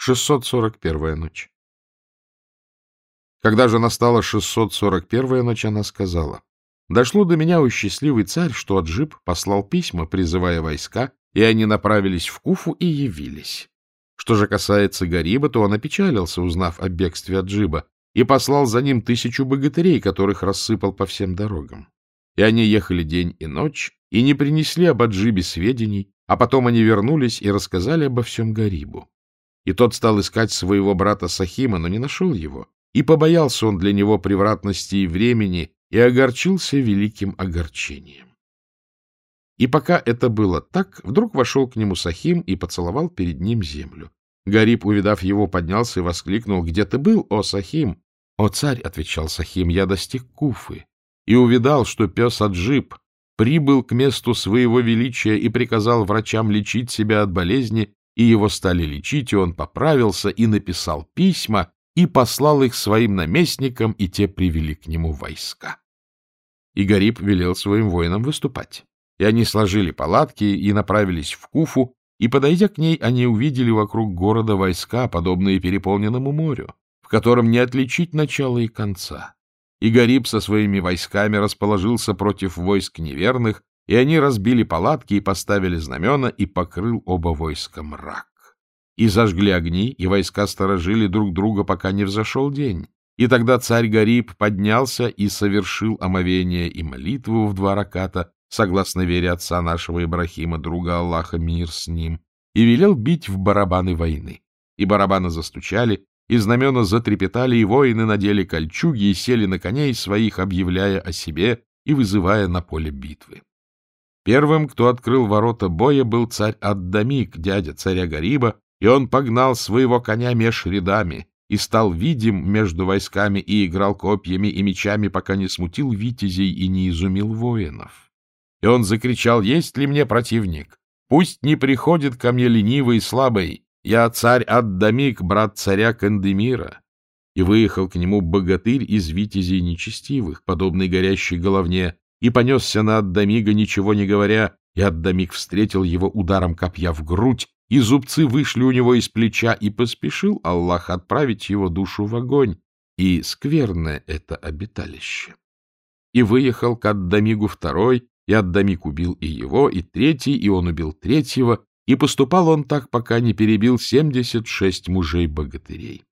641-я ночь. Когда же настала 641-я ночь, она сказала, «Дошло до меня, о счастливый царь, что Аджиб послал письма, призывая войска, и они направились в Куфу и явились. Что же касается Гариба, то он опечалился, узнав о бегстве Аджиба, и послал за ним тысячу богатырей, которых рассыпал по всем дорогам. И они ехали день и ночь, и не принесли об Аджибе сведений, а потом они вернулись и рассказали обо всем Гарибу. И тот стал искать своего брата Сахима, но не нашел его, и побоялся он для него превратности и времени, и огорчился великим огорчением. И пока это было так, вдруг вошел к нему Сахим и поцеловал перед ним землю. Гариб, увидав его, поднялся и воскликнул, «Где ты был, о Сахим?» «О царь», — отвечал Сахим, — «я достиг Куфы и увидал, что пес Аджиб прибыл к месту своего величия и приказал врачам лечить себя от болезни, и его стали лечить, и он поправился и написал письма, и послал их своим наместникам, и те привели к нему войска. И Гариб велел своим воинам выступать. И они сложили палатки и направились в Куфу, и, подойдя к ней, они увидели вокруг города войска, подобные переполненному морю, в котором не отличить начала и конца. И Гариб со своими войсками расположился против войск неверных, и они разбили палатки и поставили знамена, и покрыл оба войска мрак и зажгли огни, и войска сторожили друг друга, пока не взошел день. И тогда царь Гариб поднялся и совершил омовение и молитву в два раката, согласно вере отца нашего Ибрахима, друга Аллаха, мир с ним, и велел бить в барабаны войны. И барабаны застучали, и знамена затрепетали, и воины надели кольчуги и сели на коней своих, объявляя о себе и вызывая на поле битвы. Первым, кто открыл ворота боя, был царь Аддамик, дядя царя Гариба, и он погнал своего коня меж рядами и стал видим между войсками и играл копьями и мечами, пока не смутил витязей и не изумил воинов. И он закричал, есть ли мне противник? Пусть не приходит ко мне ленивый и слабый, я царь Аддамик, брат царя Кандемира. И выехал к нему богатырь из витязей нечестивых, подобный горящей головне, и понесся на Аддамига, ничего не говоря, и Аддамик встретил его ударом копья в грудь, и зубцы вышли у него из плеча, и поспешил Аллах отправить его душу в огонь, и скверное это обиталище. И выехал к Аддамигу второй, и Аддамик убил и его, и третий, и он убил третьего, и поступал он так, пока не перебил семьдесят шесть мужей-богатырей.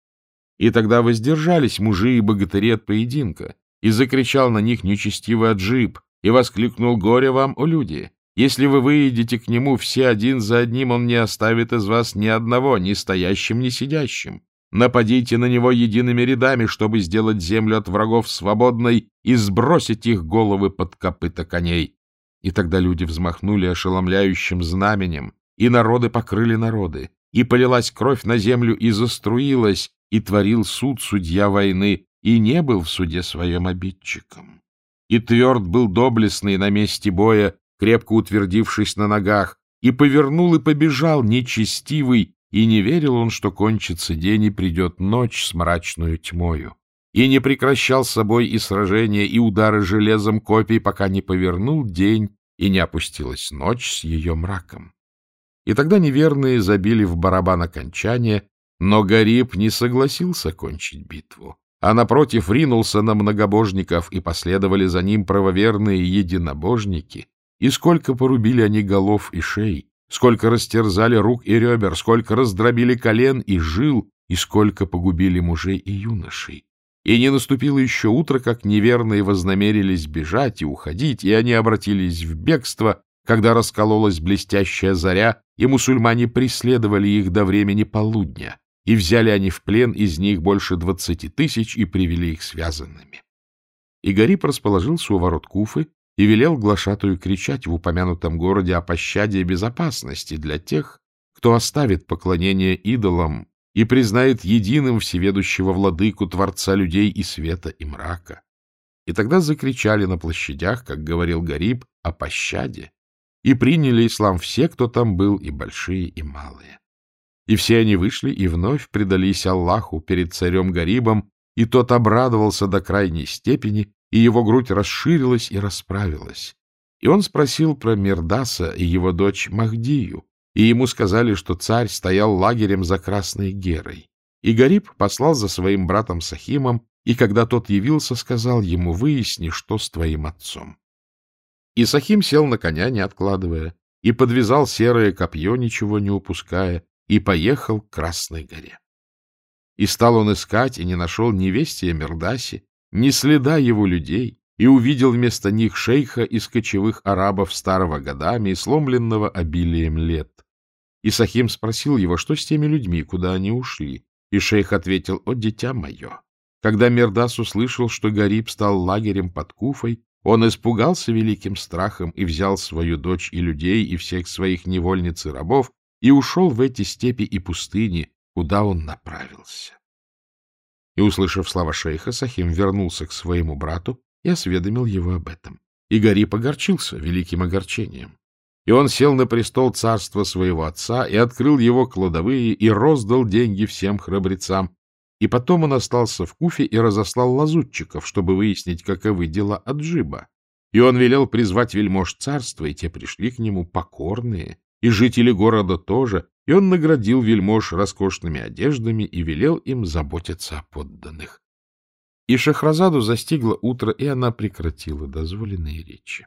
И тогда воздержались мужи и богатыри от поединка, и закричал на них нечестивый Аджиб, и воскликнул «Горе вам, о люди! Если вы выйдете к нему все один за одним, он не оставит из вас ни одного, ни стоящим, ни сидящим. Нападите на него едиными рядами, чтобы сделать землю от врагов свободной и сбросить их головы под копыта коней. И тогда люди взмахнули ошеломляющим знаменем, и народы покрыли народы, и полилась кровь на землю и заструилась, и творил суд судья войны, и не был в суде своем обидчиком. И тверд был доблестный на месте боя, крепко утвердившись на ногах, и повернул и побежал нечестивый, и не верил он, что кончится день и придет ночь с мрачную тьмою. И не прекращал с собой и сражения, и удары железом копий, пока не повернул день, и не опустилась ночь с ее мраком. И тогда неверные забили в барабан окончания, но Гариб не согласился кончить битву, а напротив ринулся на многобожников, и последовали за ним правоверные единобожники, и сколько порубили они голов и шей, сколько растерзали рук и ребер, сколько раздробили колен и жил, и сколько погубили мужей и юношей. И не наступило еще утро, как неверные вознамерились бежать и уходить, и они обратились в бегство, когда раскололась блестящая заря, и мусульмане преследовали их до времени полудня, и взяли они в плен из них больше двадцати тысяч и привели их связанными. И Гариб расположился у ворот Куфы, и велел глашатую кричать в упомянутом городе о пощаде и безопасности для тех, кто оставит поклонение идолам и признает единым всеведущего владыку Творца людей и света, и мрака. И тогда закричали на площадях, как говорил Гариб, о пощаде, и приняли ислам все, кто там был, и большие, и малые. И все они вышли и вновь предались Аллаху перед царем Гарибом, и тот обрадовался до крайней степени и его грудь расширилась и расправилась. И он спросил про Мирдаса и его дочь Махдию, и ему сказали, что царь стоял лагерем за Красной Герой. И Гариб послал за своим братом Сахимом, и когда тот явился, сказал ему, выясни, что с твоим отцом. И Сахим сел на коня, не откладывая, и подвязал серое копье, ничего не упуская, и поехал к Красной горе. И стал он искать, и не нашел ни вести о Мердасе, ни следа его людей, и увидел вместо них шейха из кочевых арабов старого годами и сломленного обилием лет. И Сахим спросил его, что с теми людьми, куда они ушли. И шейх ответил, «О, дитя мое!» Когда Мердас услышал, что Гариб стал лагерем под Куфой, он испугался великим страхом и взял свою дочь и людей, и всех своих невольниц и рабов, и ушел в эти степи и пустыни, куда он направился. И, услышав слова шейха, Сахим вернулся к своему брату и осведомил его об этом. И Гариб огорчился великим огорчением. И он сел на престол царства своего отца и открыл его кладовые и роздал деньги всем храбрецам. И потом он остался в Куфе и разослал лазутчиков, чтобы выяснить, каковы дела Аджиба. И он велел призвать вельмож царства, и те пришли к нему покорные, и жители города тоже, и он наградил вельмож роскошными одеждами и велел им заботиться о подданных. И Шахразаду застигло утро, и она прекратила дозволенные речи.